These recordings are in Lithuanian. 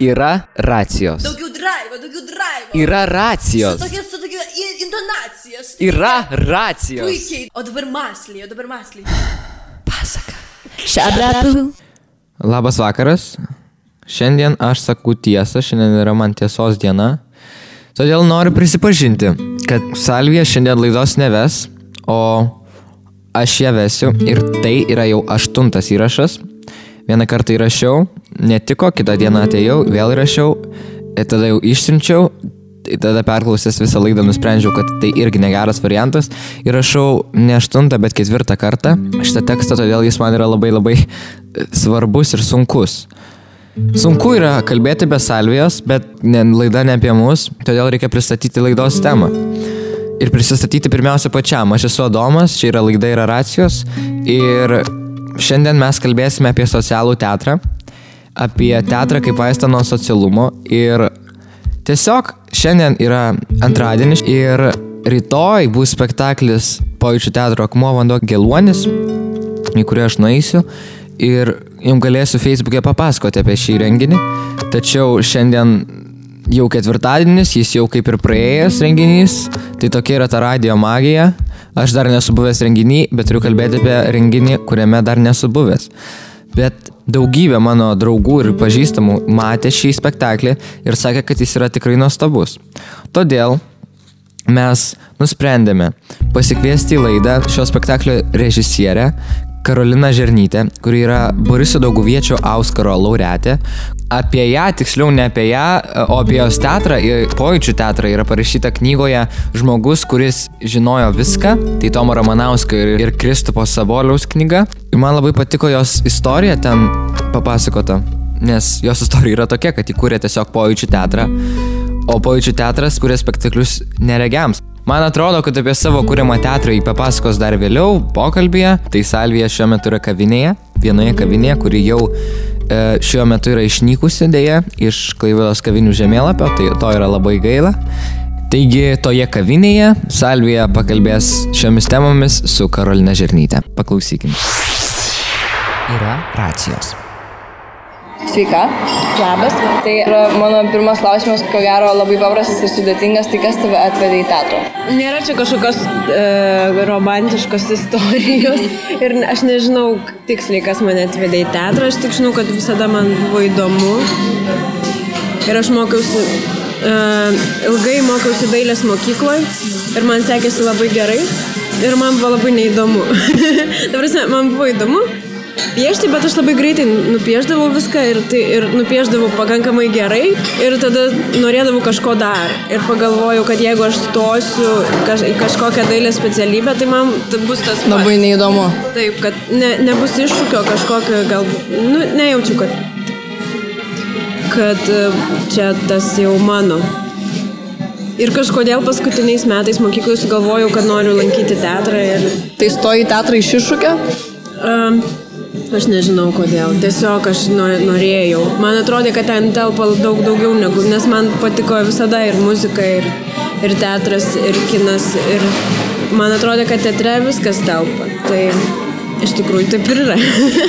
Yra racijos. Daugiau drive, daugiau drive. Yra racijos. Su tokia, su tokia intonacija. su Yra racijos. Puikiai. O dabar masliai, o dabar masliai. Pasaka. Šabrapu. Labas vakaras. Šiandien aš sakau tiesą, šiandien yra man tiesos diena. Todėl noriu prisipažinti, kad Salvija šiandien laidos neves, o aš ją vesiu ir tai yra jau aštuntas įrašas. Vieną kartą įrašiau, netiko, kitą dieną atėjau, vėl įrašiau, tada jau išsiunčiau, tai tada perklausęs visą laidą nusprendžiau, kad tai irgi negeras variantas. Įrašau ne aštuntą, bet ketvirtą kartą šitą tekstą, todėl jis man yra labai labai e, svarbus ir sunkus. Sunku yra kalbėti be salvijos, bet ne, laida ne apie mus, todėl reikia pristatyti laidos temą. Ir prisistatyti pirmiausia pačiam. Aš esu Adomas, čia yra laida yra racijos. Ir šiandien mes kalbėsime apie socialų teatrą, apie teatrą kaip vaistą nuo socialumo. Ir tiesiog šiandien yra antradienis ir rytoj bus spektaklis pojūčių teatro akmuo vanduo geluonis, į kurį aš nueisiu. Ir jums galėsiu Facebook'e papasakoti apie šį renginį. Tačiau šiandien jau ketvirtadienis, jis jau kaip ir praėjęs renginys. Tai tokia yra ta radio magija. Aš dar nesu buvęs renginį, bet turiu kalbėti apie renginį, kuriame dar nesu buvęs. Bet daugybė mano draugų ir pažįstamų matė šį spektaklį ir sakė, kad jis yra tikrai nuostabus. Todėl mes nusprendėme pasikviesti į laidą šio spektaklio režisierę Karolina Žernytė, kuri yra Boriso Dauguviečio Auskaro laureatė. Apie ją, tiksliau ne apie ją, o apie jos teatrą, pojūčių teatrą yra parašyta knygoje Žmogus, kuris žinojo viską. Tai Tomo Ramanausko ir, ir Kristupo Saboliaus knyga. Ir man labai patiko jos istorija ten papasakota. Nes jos istorija yra tokia, kad įkūrė tiesiog pojūčių teatrą, o pojūčių teatras kūrė spektaklius neregiams. Man atrodo, kad apie savo kūrimą teatrą jį papasakos dar vėliau, pokalbėje. Tai Salvija šiuo metu yra kavinėje, vienoje kavinėje, kuri jau e, šiuo metu yra išnykusi dėja iš Klaivilos kavinių žemėlapio, tai to yra labai gaila. Taigi toje kavinėje Salvija pakalbės šiomis temomis su Karolina Žernytė. Paklausykime. Yra racijos. Sveika. Labas. Tai mano pirmas klausimas, ko gero labai paprastas ir sudėtingas, tai kas tave atvedė į teatrą? Nėra čia kažkokios e, romantiškos istorijos ir aš nežinau tiksliai, kas mane atvedė į teatrą, aš tik žinau, kad visada man buvo įdomu ir aš mokiausi, e, ilgai mokiausi dailės mokykloje ir man sekėsi labai gerai ir man buvo labai neįdomu. Dabar man buvo įdomu piešti, bet aš labai greitai nupieždavau viską ir, tai, ir nupieždavau pakankamai gerai ir tada norėdavau kažko dar. Ir pagalvojau, kad jeigu aš stosiu kaž, į kažkokią dailės specialybę, tai man tai bus tas pats. Labai neįdomu. Taip, kad ne, nebus iššūkio kažkokio, galbūt, nu, nejaučiu, kad, kad čia tas jau mano. Ir kažkodėl paskutiniais metais mokykloje sugalvojau, kad noriu lankyti teatrą. Ir, Tai stoji teatrą iš iššūkio? um, Aš nežinau kodėl, tiesiog aš norėjau. Man atrodė, kad ten telpa daug daugiau negu, nes man patiko visada ir muzika, ir, ir teatras, ir kinas, ir man atrodė, kad teatre viskas telpa. Tai iš tikrųjų taip ir yra.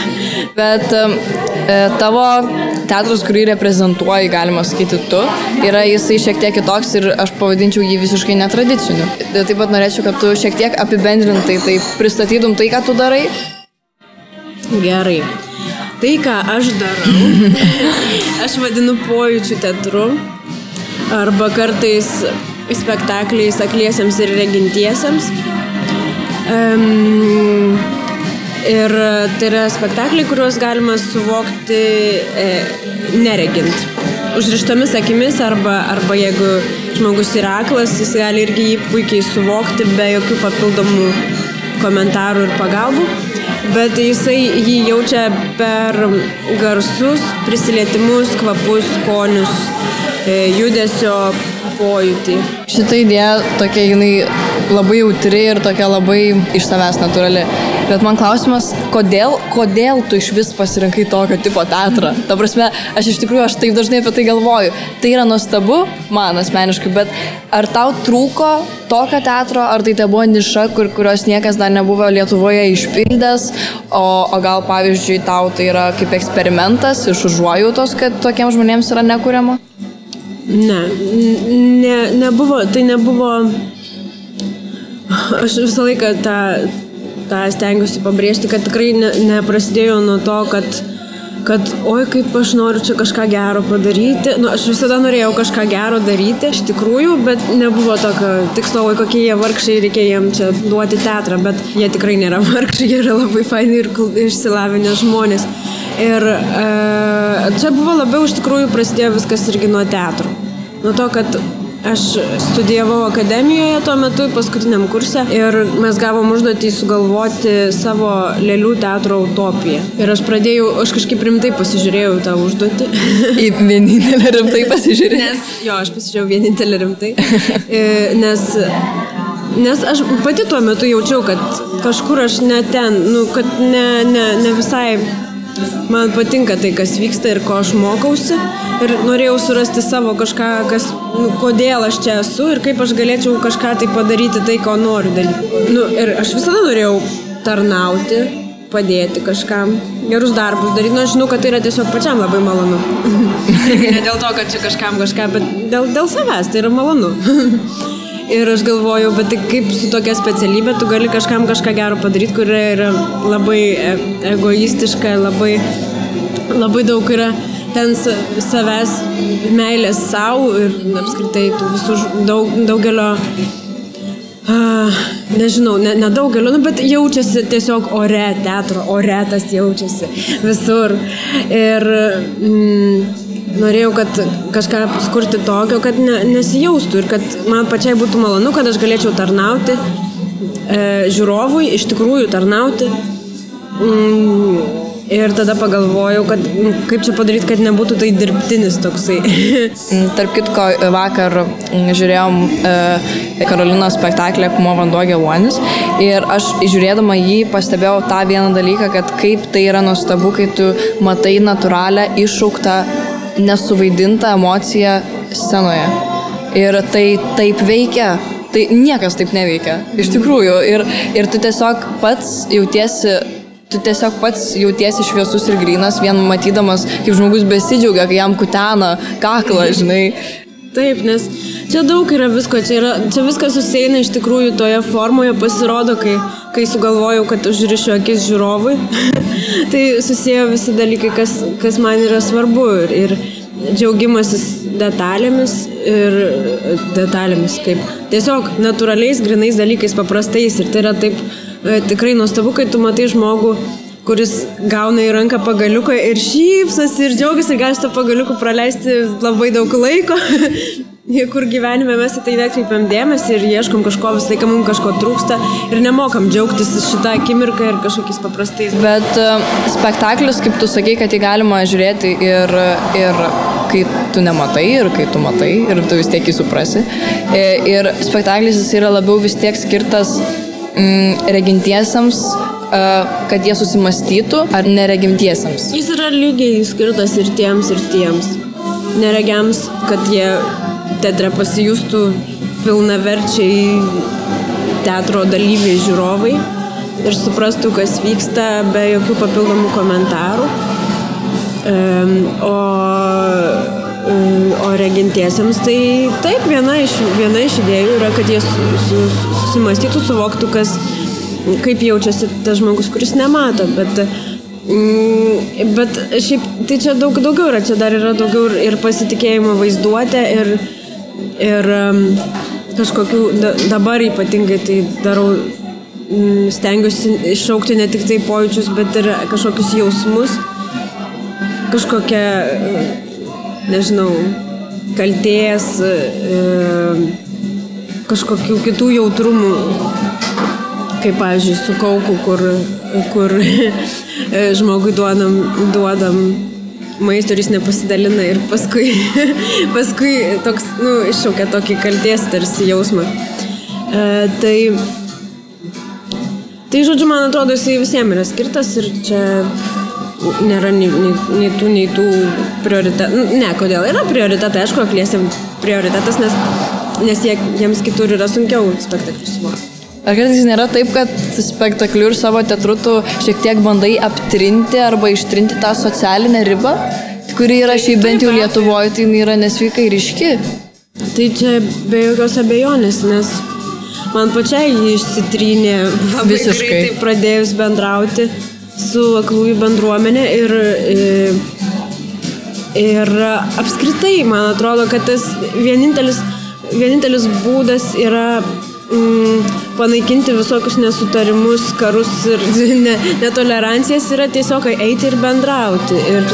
Bet e, tavo teatras, kurį reprezentuoji, galima sakyti tu, yra jisai šiek tiek kitoks ir aš pavadinčiau jį visiškai netradiciniu. Taip pat norėčiau, kad tu šiek tiek apibendrintai tai pristatytum tai, ką tu darai. Gerai. Tai, ką aš darau, aš vadinu pojūčių teatru arba kartais spektakliais akliesiems ir regintiesiems. Um, ir tai yra spektakliai, kuriuos galima suvokti e, neregint. Užrištomis akimis arba, arba jeigu žmogus yra aklas, jis gali irgi jį puikiai suvokti be jokių papildomų komentarų ir pagalbų bet jisai jį jaučia per garsus, prisilietimus, kvapus, skonius, judesio pojūtį. Šitą idėją tokia jinai labai jautri ir tokia labai iš savęs natūrali. Bet man klausimas, kodėl, kodėl tu iš vis pasirinkai tokio tipo teatrą? Ta prasme, aš iš tikrųjų, aš taip dažnai apie tai galvoju. Tai yra nuostabu, man asmeniškai, bet ar tau trūko tokio teatro, ar tai te buvo niša, kur, kurios niekas dar nebuvo Lietuvoje išpildęs, o, o gal pavyzdžiui tau tai yra kaip eksperimentas iš užuojautos, kad tokiems žmonėms yra nekuriama? Ne, ne, nebuvo, tai nebuvo. Aš visą laiką tą, tą stengiuosi pabrėžti, kad tikrai ne, neprasidėjo nuo to, kad, kad oi kaip aš noriu čia kažką gero padaryti. Nu, aš visada norėjau kažką gero daryti, iš tikrųjų, bet nebuvo tokio tikslo, oi kokie jie vargšai, reikia jiem čia duoti teatrą, bet jie tikrai nėra vargšai, jie yra labai faini ir išsilavinę žmonės. Ir e, čia buvo labiau iš tikrųjų prasidėjo viskas irgi nuo teatro. Nuo to, kad aš studijavau akademijoje tuo metu paskutiniam kurse ir mes gavom užduotį sugalvoti savo lėlių teatro utopiją. Ir aš pradėjau, aš kažkaip rimtai pasižiūrėjau tą užduotį. Į vienintelį rimtai pasižiūrėti. Nes, jo, aš pasižiūrėjau vienintelį rimtai. E, Nes, nes aš pati tuo metu jaučiau, kad kažkur aš ne ten, nu, kad ne, ne, ne visai man patinka tai, kas vyksta ir ko aš mokausi. Ir norėjau surasti savo kažką, kas, nu, kodėl aš čia esu ir kaip aš galėčiau kažką tai padaryti, tai, ko noriu daryti. Nu, ir aš visada norėjau tarnauti, padėti kažkam, gerus darbus daryti. Nu, aš žinau, kad tai yra tiesiog pačiam labai malonu. ne dėl to, kad čia kažkam kažką, bet dėl, dėl savęs tai yra malonu. Ir aš galvojau, bet tai kaip su tokia specialybė tu gali kažkam kažką gero padaryti, kuri yra labai e- egoistiška, labai, labai daug yra ten sa- savęs meilės savo ir apskritai tų visų daug, daugelio Ah, nežinau, ne, nedaugelio, nu, bet jaučiasi tiesiog ore, teatro ore tas jaučiasi visur. Ir mm, norėjau, kad kažką skurti tokio, kad ne, nesijaustų ir kad man pačiai būtų malonu, kad aš galėčiau tarnauti e, žiūrovui, iš tikrųjų tarnauti. Mm, ir tada pagalvojau, kad mm, kaip čia padaryti, kad nebūtų tai dirbtinis toksai. Mm, Tarp kitko, vakar mm, žiūrėjom e, Karolinos spektaklį Kumo vanduo geluonis ir aš žiūrėdama jį pastebėjau tą vieną dalyką, kad kaip tai yra nuostabu, kai tu matai natūralią, iššauktą, nesuvaidintą emociją scenoje. Ir tai taip veikia. Tai niekas taip neveikia. Iš tikrųjų. Ir, ir tu tiesiog pats jautiesi tu tiesiog pats jautiesi šviesus ir grinas, vien matydamas, kaip žmogus besidžiaugia, kai jam kutena kaklą, žinai. Taip, nes čia daug yra visko, čia, yra, čia viskas susieina iš tikrųjų toje formoje, pasirodo, kai, kai sugalvojau, kad užrišiu akis žiūrovui, tai susiję visi dalykai, kas, kas man yra svarbu ir, ir džiaugimasis detalėmis ir detalėmis kaip tiesiog natūraliais, grinais dalykais, paprastais ir tai yra taip e, tikrai nuostabu, kai tu matai žmogų, kuris gauna į ranką pagaliuką ir šypsosi ir džiaugiasi ir gali su to pagaliuku praleisti labai daug laiko. kur gyvenime mes į tai nekreipiam dėmesį ir ieškom kažko, visą laiką mums kažko trūksta ir nemokam džiaugtis šitą akimirką ir kažkokiais paprastais. Bet e, spektaklis, kaip tu sakai, kad jį galima žiūrėti ir, ir kai tu nematai, ir kai tu matai, ir tu vis tiek jį suprasi. E, Ir spektaklis jis yra labiau vis tiek skirtas mm, regintiesiems, e, kad jie susimastytų, ar neregimtiesiems. Jis yra lygiai skirtas ir tiems, ir tiems. Neregiams, kad jie teatre pasijustų pilnaverčiai teatro dalyviai žiūrovai ir suprastų, kas vyksta be jokių papildomų komentarų. O, e, o regintiesiems tai taip, viena iš, viena iš idėjų yra, kad jie su, su, susimastytų, suvoktų, kas, kaip jaučiasi tas žmogus, kuris nemato, bet Mm, bet šiaip tai čia daug daugiau yra, čia dar yra daugiau ir pasitikėjimo vaizduotė ir, ir kažkokių, da, dabar ypatingai tai darau, mm, stengiuosi iššaukti ne tik tai pojūčius, bet ir kažkokius jausmus, kažkokią, e, nežinau, kalties, e, kažkokių kitų jautrumų. Kaip, pavyzdžiui, su kauku, kur, kur žmogui duodam, duodam maisto ir jis nepasidalina ir paskui, paskui toks, nu, iššaukia tokį kalties tarsi jausmą. E, tai, tai, žodžiu, man atrodo, jisai visiems yra skirtas ir čia nėra nei, nei, nei tų, nei tų prioritetų. Ne, kodėl yra prioritetai, aišku, akliesiam prioritetas, nes, nes jie, jiems kitur yra sunkiau spektaklius suvokti. Ar kartais nėra taip, kad spektakliu ir savo teatru tu šiek tiek bandai aptrinti arba ištrinti tą socialinę ribą, kuri yra šiaip bent jau Lietuvoje, tai jinai yra nesveikai ryški. Tai čia be jokios abejonės, nes man pačiai jį išsitrynė Visiškai. pradėjus bendrauti su aklųjų bendruomenė ir, e, ir apskritai man atrodo, kad tas vienintelis, vienintelis būdas yra mm, panaikinti visokius nesutarimus, karus ir ne, netolerancijas yra tiesiog eiti ir bendrauti. Ir,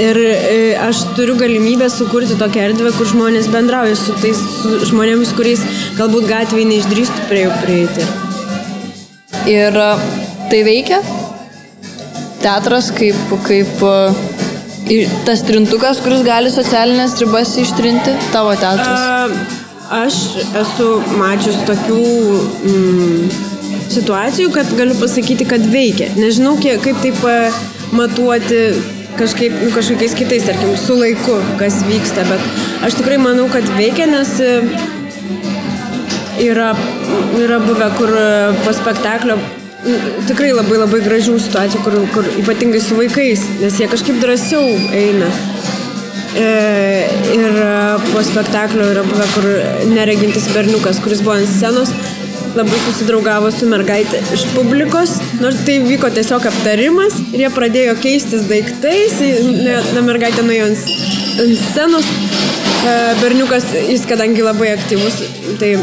Ir e, aš turiu galimybę sukurti tokią erdvę, kur žmonės bendrauja su tais su žmonėmis, kuriais galbūt gatvėje neišdrįstų prie jų prieiti. Ir a, tai veikia? Teatras kaip, kaip i- tas trintukas, kuris gali socialinės ribas ištrinti, tavo teatras. A, Aš esu mačius tokių mm, situacijų, kad galiu pasakyti, kad veikia. Nežinau, kiek, kaip tai matuoti kažkaip, nu, kažkokiais kitais, tarkim, su laiku, kas vyksta, bet aš tikrai manau, kad veikia, nes e, yra, yra buvę, kur e, po spektaklio tikrai labai labai gražių situacijų, kur, kur ypatingai su vaikais, nes jie kažkaip drąsiau eina. E, ir e, po spektaklio yra buvę, kur neregintis berniukas, kuris buvo ant scenos, labai susidraugavo su mergaitė iš publikos, nors tai vyko tiesiog aptarimas ir jie pradėjo keistis daiktais, ne mergaitė nuėjo ant scenos, e, berniukas, jis kadangi labai aktyvus, tai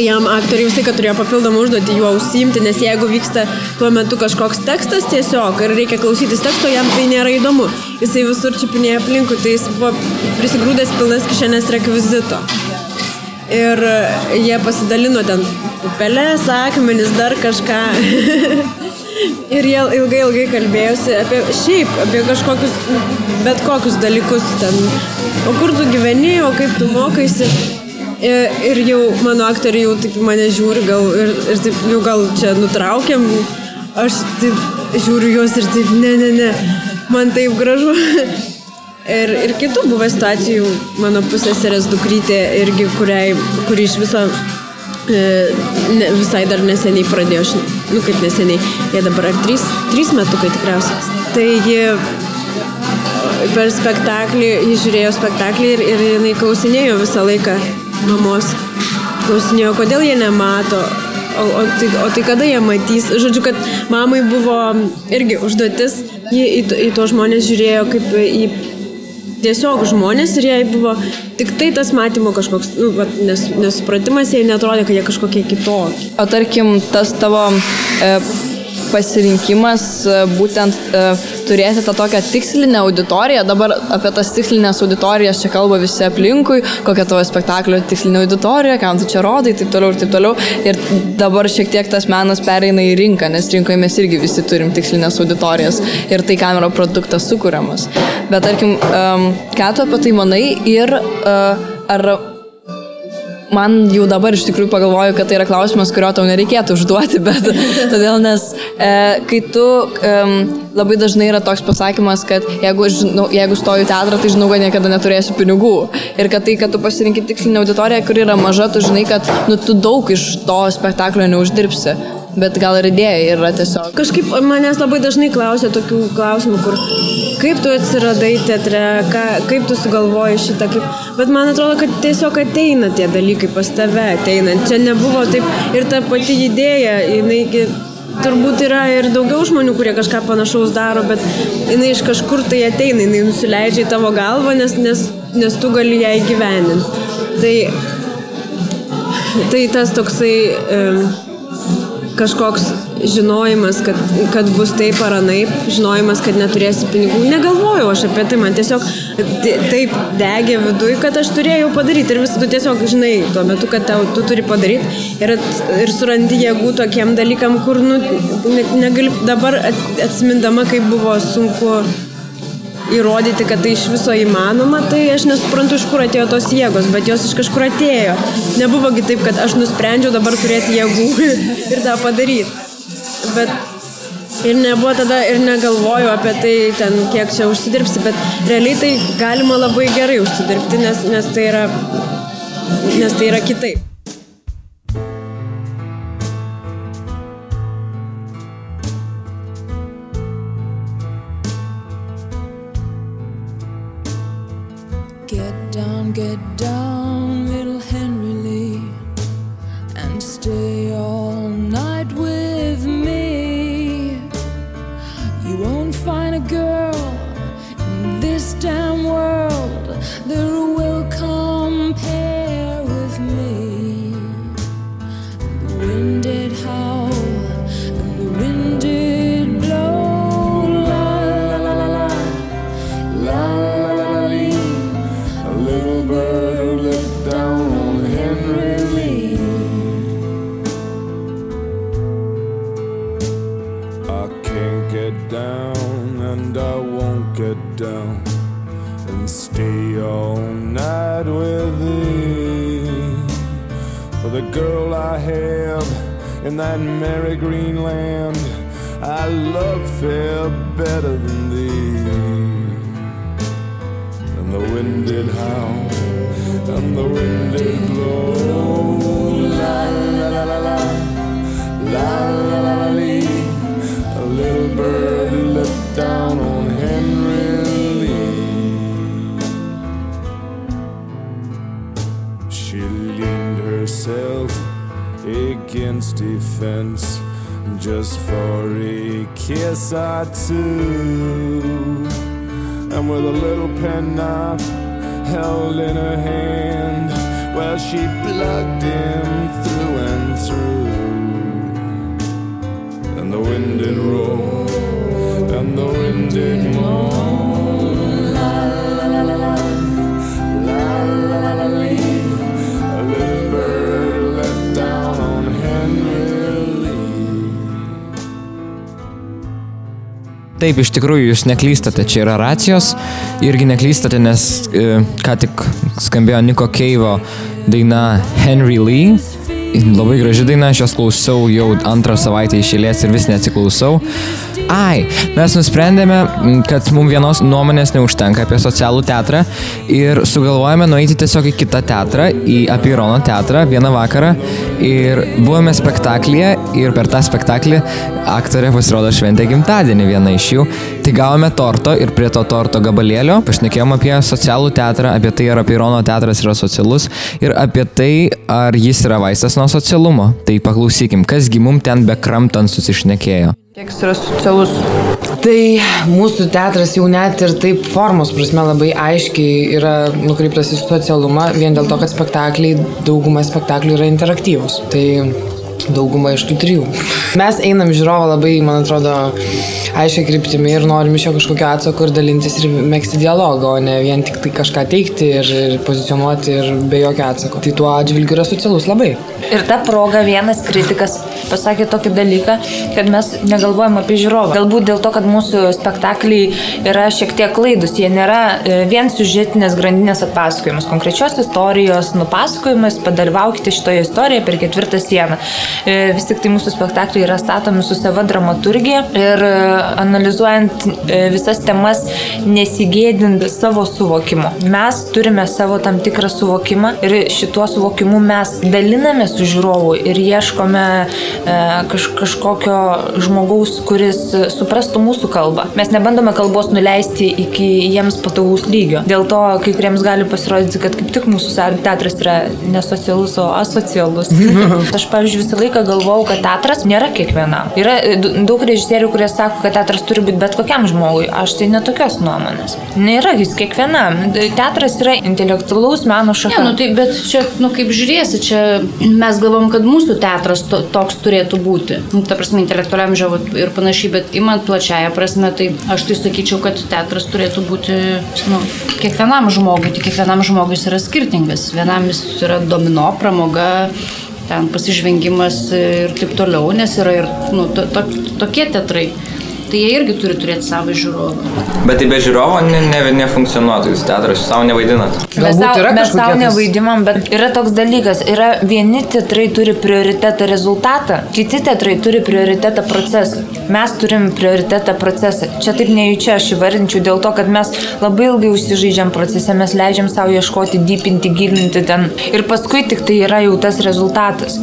Tai jam aktoriai visai, kad turėjo papildomą užduotį juo užsiimti, nes jeigu vyksta tuo metu kažkoks tekstas tiesiog ir reikia klausytis teksto, jam tai nėra įdomu. Jisai visur čiupinėja aplinkui, tai jis buvo prisigrūdęs pilnas kišenės rekvizito. Ir jie pasidalino ten pelės, akmenis, dar kažką. ir jie ilgai, ilgai kalbėjosi apie šiaip, apie kažkokius, bet kokius dalykus ten. O kur tu gyveni, o kaip tu mokaisi. Ir, ir jau mano aktoriai jau į mane žiūri, gal, ir, ir taip jau gal čia nutraukiam. Aš taip žiūriu juos ir taip, ne, ne, ne, man taip gražu. Ir, ir kitų buvo situacijų, mano pusėserės dukrytė irgi, kuriai, kuri iš viso e, ne, visai dar neseniai pradėjo, šn- nu kaip neseniai, jie dabar ar trys, trys metukai tikriausiai. Tai ji per spektaklį, jis žiūrėjo spektaklį ir, ir jinai klausinėjo visą laiką mamos. Klausinėjo, kodėl jie nemato, o, o, tai, o tai kada jie matys. Žodžiu, kad mamai buvo irgi užduotis, ji į, į to žmonės žiūrėjo kaip į tiesiog žmonės ir jai buvo tik tai tas matymo kažkoks, nu, vat, nes, nesupratimas, jai netrodė, kad jie kažkokie kitokie. O tarkim, tas tavo e, pasirinkimas e, būtent e, turėti tą tokią tikslinę auditoriją, dabar apie tas tikslinės auditorijas čia kalba visi aplinkui, kokia tavo spektaklio tikslinė auditorija, kam tu čia rodai, taip toliau ir taip toliau. Ir dabar šiek tiek tas menas pereina į rinką, nes rinkoje mes irgi visi turim tikslinės auditorijas ir tai kam yra produktas sukūriamas. Bet tarkim, ką tu apie tai manai ir uh, ar man jau dabar iš tikrųjų pagalvoju, kad tai yra klausimas, kurio tau nereikėtų užduoti, bet todėl, nes e, kai tu e, labai dažnai yra toks pasakymas, kad jeigu, žinau, jeigu stoju teatrą, tai žinau, kad niekada neturėsiu pinigų. Ir kad tai, kad tu pasirinkti tikslinę auditoriją, kuri yra maža, tu žinai, kad nu, tu daug iš to spektaklio neuždirbsi. Bet gal ir idėja yra tiesiog. Kažkaip manęs labai dažnai klausia tokių klausimų, kur kaip tu atsiradai teatre, ką, kaip tu sugalvoji šitą, kaip... bet man atrodo, kad tiesiog ateina tie dalykai pas tave ateinant. Čia nebuvo taip ir ta pati idėja, jinai turbūt yra ir daugiau žmonių, kurie kažką panašaus daro, bet jinai iš kažkur tai ateina, jinai nusileidžia į tavo galvą, nes, nes, nes tu gali ją įgyveninti. Tai, tai tas toksai... Um, kažkoks žinojimas, kad, kad bus taip ar anaip, žinojimas, kad neturėsi pinigų. Negalvojau aš apie tai, man tiesiog taip degė viduje, kad aš turėjau padaryti. Ir vis tu tiesiog žinai tuo metu, kad tau, tu turi padaryti ir, at, ir surandi jėgų tokiem dalykam, kur nu, ne, negali dabar at, atsimindama, kaip buvo sunku įrodyti, kad tai iš viso įmanoma, tai aš nesuprantu, iš kur atėjo tos jėgos, bet jos iš kažkur atėjo. Nebuvogi taip, kad aš nusprendžiau dabar turėti jėgų ir tą padaryti. Bet ir nebuvo tada ir negalvojau apie tai, ten, kiek čia užsidirbsi, bet realiai tai galima labai gerai užsidirbti, nes, nes, tai, yra, nes tai yra kitaip. Get down, the girl I have in that merry green land, I love fair better than thee. And the wind did howl, and the wind did blow. La la la la la, la la la la. A little bird looked down on herself against defense just for a kiss or two. And with a little penknife held in her hand, well, she plugged him through and through. And the wind did roll, and the wind did moan. Taip, iš tikrųjų, jūs neklystate, čia yra racijos. Irgi neklystate, nes e, ką tik skambėjo Niko Keivo daina Henry Lee. Labai graži daina, aš jos klausau jau antrą savaitę išėlės ir vis neatsiklausau. Ai, mes nusprendėme, kad mums vienos nuomonės neužtenka apie socialų teatrą ir sugalvojame nueiti tiesiog į kitą teatrą, į Apirono teatrą vieną vakarą ir buvome spektaklyje ir per tą spektaklį aktorė pasirodo šventė gimtadienį viena iš jų. Tai gavome torto ir prie to torto gabalėlio pašnekėjom apie socialų teatrą, apie tai, ar Apirono teatras yra socialus ir apie tai, ar jis yra vaistas nuo socialumo. Tai paklausykim, kasgi mum ten bekramtant susišnekėjo. Jis yra socialus? Tai mūsų teatras jau net ir taip formos prasme labai aiškiai yra nukreiptas į socialumą, vien dėl to, kad spektakliai, dauguma spektaklių yra interaktyvūs. Tai dauguma iš tų trijų. Mes einam žiūrovą labai, man atrodo, aiškiai kryptimi ir norim iš jo kažkokio atsako ir dalintis ir mėgsti dialogą, o ne vien tik tai kažką teikti ir, ir pozicionuoti ir be jokio atsako. Tai tuo atžvilgiu yra socialus labai. Ir ta proga vienas kritikas pasakė tokį dalyką, kad mes negalvojam apie žiūrovą. Galbūt dėl to, kad mūsų spektakliai yra šiek tiek klaidus. Jie nėra e, vien siužetinės grandinės atpasakojimas, konkrečios istorijos nupasakojimas, padalyvaukite šitoje istorijoje per ketvirtą sieną. E, Vis tik tai mūsų spektakliai yra statomi su sava dramaturgija ir e, analizuojant e, visas temas nesigėdint savo suvokimo. Mes turime savo tam tikrą suvokimą ir šituo suvokimu mes daliname su žiūrovu ir ieškome kaž, kažkokio žmogaus, kuris suprastų mūsų kalbą. Mes nebandome kalbos nuleisti iki jiems patogaus lygio. Dėl to kai kuriems gali pasirodyti, kad kaip tik mūsų teatras yra nesocialus, o asocialus. Aš, pavyzdžiui, visą laiką galvojau, kad teatras nėra kiekvienam. Yra e, daug režisierių, kurie sako, kad teatras turi būti bet kokiam žmogui. Aš tai netokios nuomonės. Nėra jis kiekvienam. Teatras yra intelektualaus meno šaka. Ne, nu tai bet čia, nu kaip žiūrėsi, čia mes galvom, kad mūsų teatras to, toks turėtų būti. Nu, ta prasme, intelektualiam žiavo ir panašiai, bet imant plačiają prasme, tai aš tai sakyčiau, kad teatras turėtų būti, nu, kiekvienam žmogui, tik kiekvienam žmogui jis yra skirtingas. Vienam jis yra domino, pramoga, ten pasižvengimas ir taip toliau, nes yra ir nu, to, to, tokie teatrai. Tai jie irgi turi turėti savo žiūrovą. Bet tai be žiūrovo ne, ne, nefunkcionuotų jūs teatras, jūs savo nevaidinat. Mes yra mes savo nevaidimam, bet yra toks dalykas. Yra vieni teatrai turi prioritetą rezultatą, kiti teatrai turi prioritetą procesą. Mes turim prioritetą procesą. Čia taip nejučia aš įvardinčiau dėl to, kad mes labai ilgai užsižaidžiam procese, mes leidžiam savo ieškoti, dypinti, gilinti ten. Ir paskui tik tai yra jau tas rezultatas.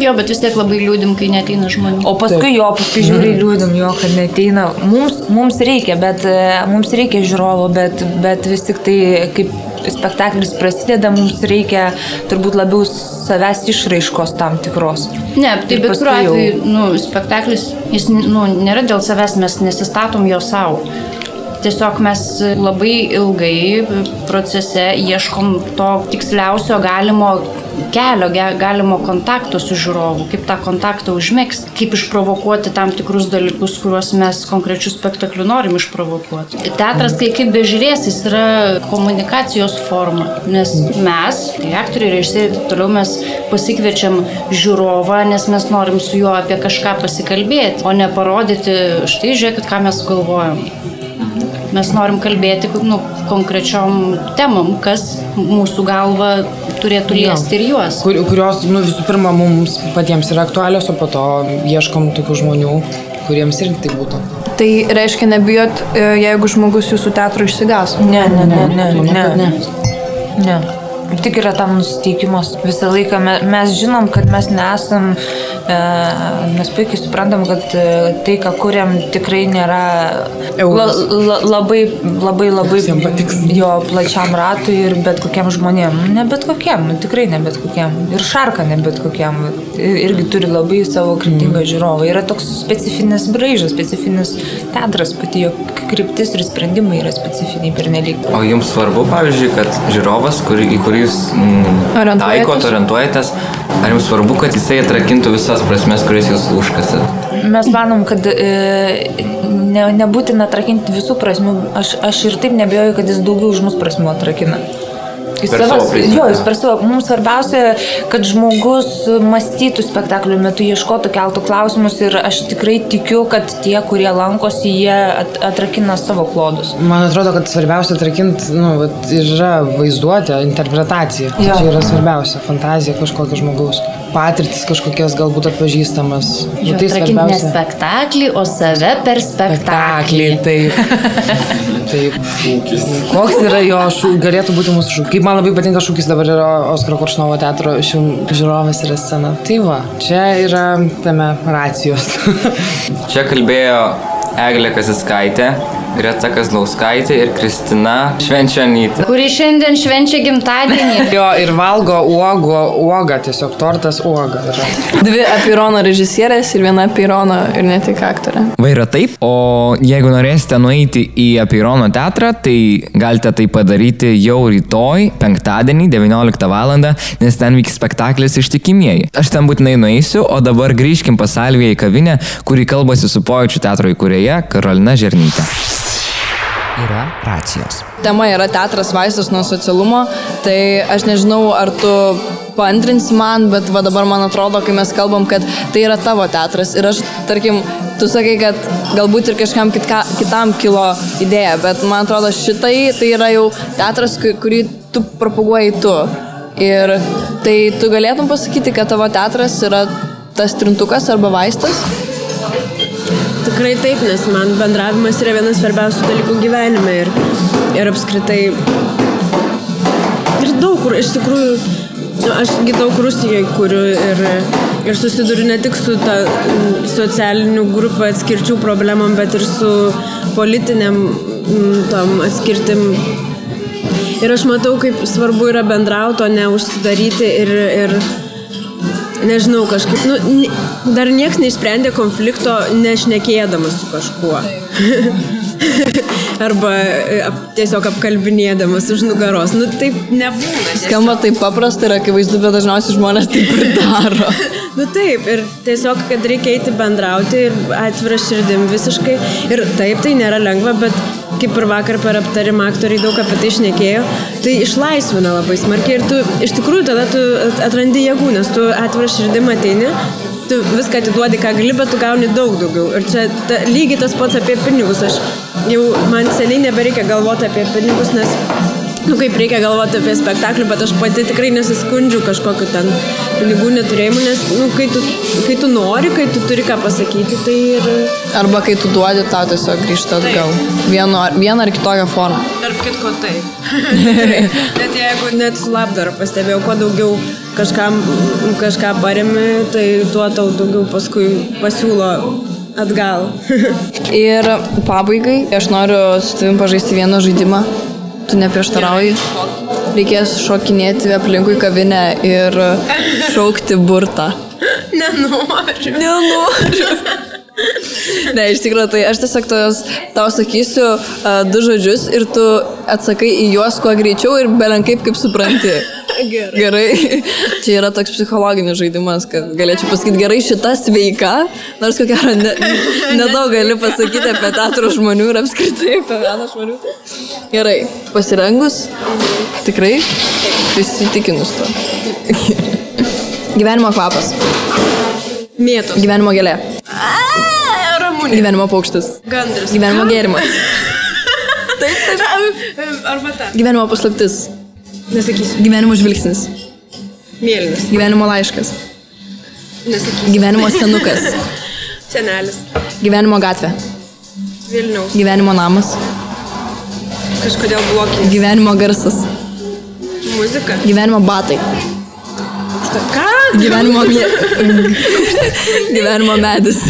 Jo, bet vis tiek labai liūdim, kai neteina žmonių. O paskui jo, paskui žiūri liūdam jo, kad neteina. Mums, mums reikia, bet e, mums reikia žiūrovo, bet, bet vis tik tai, kaip spektaklis prasideda, mums reikia turbūt labiau savęs išraiškos tam tikros. Ne, tai bet kuriuo atveju, nu, spektaklis, jis nu, nėra dėl savęs, mes nesistatom jo savo. Tiesiog mes labai ilgai procese ieškom to tiksliausio galimo kelio, galimo kontakto su žiūrovu, kaip tą kontaktą užmėgsti, kaip išprovokuoti tam tikrus dalykus, kuriuos mes konkrečių spektaklių norim išprovokuoti. Teatras, kai kaip bežiūrės, jis yra komunikacijos forma, nes mes, tai aktoriai, režisieriai, toliau mes pasikviečiam žiūrovą, nes mes norim su juo apie kažką pasikalbėti, o ne parodyti, štai žiūrėkit, ką mes galvojam. Mes norim kalbėti nu, konkrečiom temom, kas mūsų galva turėtų liesti ir juos. Kur, kurios, nu, visų pirma, mums patiems yra aktualios, o po to ieškom tokių žmonių, kuriems irgi tai būtų. Tai reiškia nebijot, e, jeigu žmogus jūsų teatro išsigas. Ne, ne, ne, ne, ne. kad ne. ne. Tik yra tam nusiteikimas. Visą laiką me- mes žinom, kad mes nesam, mes puikiai suprantam, kad e, tai, ką kuriam, tikrai nėra la, la, labai, labai, labai jo plačiam ratui ir bet kokiem žmonėm. Ne bet kokiem, nu, tikrai ne bet kokiem. Ir šarka ne bet kokiem. Ir- Irgi turi labai savo kryptingą žiūrovą. Yra toks specifinis braižas, specifinis teatras, pati jo kryptis ir sprendimai yra specifiniai pernelyg. O jums svarbu, pavyzdžiui, kad žiūrovas, kurį, į kurį jūs mm, taikot, orientuojatės, ar jums svarbu, kad jisai atrakintų visas prasmes, kurias jūs užkasat? Mes manom, kad e, ne, nebūtina atrakinti visų prasmių. Aš, aš ir taip nebejoju, kad jis daugiau už mus prasmių atrakina. Jis Per savo prizmę. jo, jis per savo. Mums svarbiausia, kad žmogus mąstytų spektaklio metu, ieškotų, keltų klausimus ir aš tikrai tikiu, kad tie, kurie lankosi, jie at, atrakina savo klodus. Man atrodo, kad svarbiausia atrakinti, nu, vat, ir yra vaizduotė, interpretacija. Jo. Čia yra svarbiausia, fantazija kažkokia žmogaus, patirtis kažkokias galbūt atpažįstamas. Nu, tai Atrakinti ne spektaklį, o save per spektaklį. Taip. Taip. Koks yra jo šūkis, galėtų būti mūsų šūkis. Kaip man labai patinka šūkis dabar yra Oskaro Koršnovo teatro žiūrovės yra scena. Tai va, čia yra tame racijos. Čia kalbėjo Eglė Kasiskaitė, Greta Kazlauskaitė ir Kristina Švenčionytė. Kuri šiandien švenčia gimtadienį. jo, ir valgo uogo, uoga, tiesiog tortas uoga. Yra. Dvi apirono režisierės ir viena apirono ir ne tik aktorė. Va yra taip, o jeigu norėsite nueiti į Apirono teatrą, tai galite tai padaryti jau rytoj, penktadienį, 19 val. nes ten vyks spektaklis ištikimieji. Aš ten būtinai nueisiu, o dabar grįžkim pas Salviją į kavinę, kuri kalbasi su pojūčių teatro įkūrėja Karolina Žernytė. Yra racijos. Tema yra teatras vaistas nuo socialumo, tai aš nežinau, ar tu paantrinsi man, bet va dabar man atrodo, kai mes kalbam, kad tai yra tavo teatras ir aš, tarkim, tu sakai, kad galbūt ir kažkam kitka, kitam kilo idėja, bet man atrodo šitai tai yra jau teatras, ku- kurį tu propaguoji tu. Ir tai tu galėtum pasakyti, kad tavo teatras yra tas trintukas arba vaistas? Tikrai taip, nes man bendravimas yra vienas svarbiausių dalykų gyvenime ir, ir apskritai. Ir daug kur, iš tikrųjų, nu, aš daug Rusijoje kuriu ir, ir susiduriu ne tik su ta mm, socialinių grupių atskirčių problemom, bet ir su politiniam mm, tom atskirtim. Ir aš matau, kaip svarbu yra bendrauti, o ne užsidaryti ir, ir nežinau, kažkaip, nu, dar niekas neišsprendė konflikto nešnekėdamas su kažkuo. Arba e, ap, tiesiog apkalbinėdamas už nugaros. Nu, taip nebūna. Skamba taip paprasta ir akivaizdu, bet dažniausiai žmonės taip ir daro. Nu taip, ir tiesiog, kad reikia eiti bendrauti ir atvira širdim visiškai. Ir taip, tai nėra lengva, bet kaip ir vakar per aptarimą aktoriai daug apie tai šnekėjo, tai išlaisvina labai smarkiai ir tu iš tikrųjų tada tu atrandi jėgų, nes tu atvirą širdim ateini, tu viską atiduodi, ką gali, bet tu gauni daug daugiau. Ir čia ta, lygiai tas pats apie pinigus. Aš jau man seniai nebereikia galvoti apie pinigus, nes nu, kaip reikia galvoti apie spektaklį, bet aš pati tikrai nesiskundžiu kažkokiu ten pinigų neturėjimu, nes nu, kai, tu, kai tu nori, kai tu turi ką pasakyti, tai ir... Arba kai tu duodi, tau tiesiog grįžta atgal. Vieno, ar- vieną ar kitokią formą. Tarp kitko tai. net jeigu net su labdara pastebėjau, kuo daugiau kažkam, kažką paremi, tai tuo tau daugiau paskui pasiūlo atgal. Ir pabaigai aš noriu su tavim pažaisti vieną žaidimą. Tu neprieštarauji. Reikės šokinėti aplinkui kavinę ir šaukti burtą. Nenoriu. Nenoriu. Ne, iš tikrųjų, tai aš tiesiog tos, tau sakysiu uh, du žodžius ir tu atsakai į juos kuo greičiau ir belenkaip kaip supranti. Gerai. Gerai. Čia yra toks psichologinis žaidimas, kad galėčiau pasakyti gerai šita sveika, nors ko gero ne, nedaug gali pasakyti apie teatro žmonių ir apskritai apie meną žmonių. Gerai, pasirengus? Tikrai? Įsitikinus to. Gyvenimo kvapas. Mėtos. Gyvenimo gėlė. Ramūnė. Gyvenimo paukštis. Gandras. Gyvenimo gėrimas. Taip, taip. Arba ta. Gyvenimo paslaptis. Nesakysiu. Gyvenimo žvilgsnis. Mėlynas. Gyvenimo laiškas. Nesakysiu. Gyvenimo senukas. Senelis. Gyvenimo gatvė. Vilniaus. Gyvenimo namas. Kažkodėl blokinis. Gyvenimo garsas. Muzika. Gyvenimo batai. Ką? Gyvenimo, mie... Gyvenimo medis.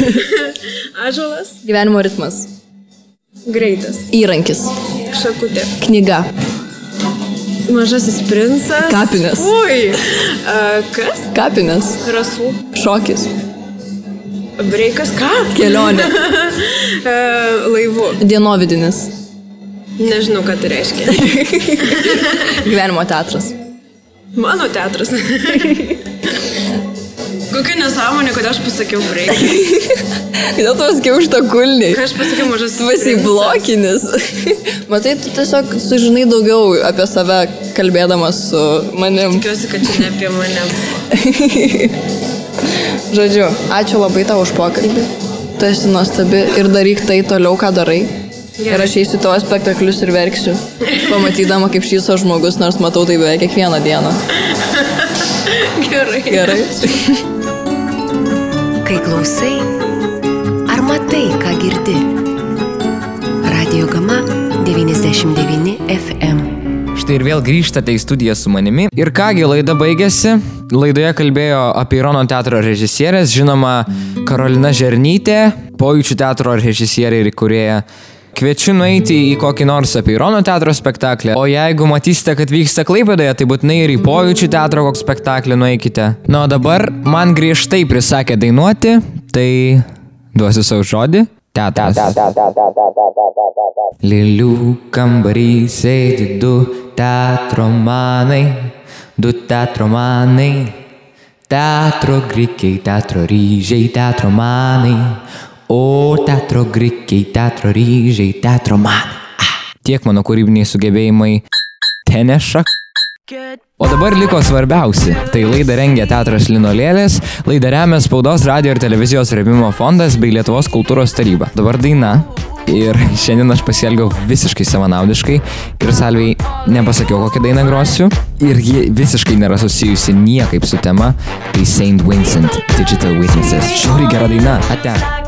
Ažalas. Gyvenimo ritmas. Greitas. Įrankis. Šakutė. Knyga. Mažasis princas. Kapinės. Ui. A, kas? Kapinės. Rasų. Šokis. Breikas. Ką? Kelionė. A, laivu. Dienovidinis. Nežinau, ką tai reiškia. Gyvenimo teatras. Mano teatras. Kokia nesąmonė, kodėl aš pasakiau breiką. Kodėl tu pasakiau už tą kulnį? Aš pasakiau mažas. Tu esi blokinis. Matai, tu tiesiog sužinai daugiau apie save kalbėdamas su manim. Tikiuosi, kad čia ne apie mane. Žodžiu, ačiū labai tau už pokalbį. Tu esi nuostabi ir daryk tai toliau, ką darai. Ir aš eisiu tavo spektaklius ir verksiu, pamatydama, kaip šyso žmogus, nors matau tai beveik kiekvieną dieną. Gerai. Gerai. Kai klausai, ar matai, ką girdi? Radio Gama 99 FM. Štai ir vėl grįžtate į studiją su manimi. Ir kągi, laida baigėsi. Laidoje kalbėjo apie Irono teatro režisierės, žinoma, Karolina Žernytė, pojūčių teatro režisierė ir įkūrėja. Kviečiu nueiti į kokį nors apie Irono teatro spektaklį, o jeigu matysite, kad vyksta Klaipėdoje, tai būtinai ir į pojūčių teatro kokį spektaklį nueikite. Na, o dabar man griežtai prisakė dainuoti, tai duosiu savo žodį. Teatras. Lilių kambarį sėdi du teatro manai, du teatro manai, teatro grikiai, teatro ryžiai, teatro manai, o teatro grikiai, teatro ryžiai, teatro manai. Ah, tiek mano kūrybiniai sugebėjimai teneša. O dabar liko svarbiausi. Tai laidą rengia Teatras Linolėlės, laidą remia Spaudos radio ir televizijos remimo fondas bei Lietuvos kultūros taryba. Dabar daina. Ir šiandien aš pasielgiau visiškai savanaudiškai ir salviai nepasakiau, kokią dainą grosiu. Ir ji visiškai nėra susijusi niekaip su tema. Tai Saint Vincent Digital Witnesses. Žiauri gera daina. Ate.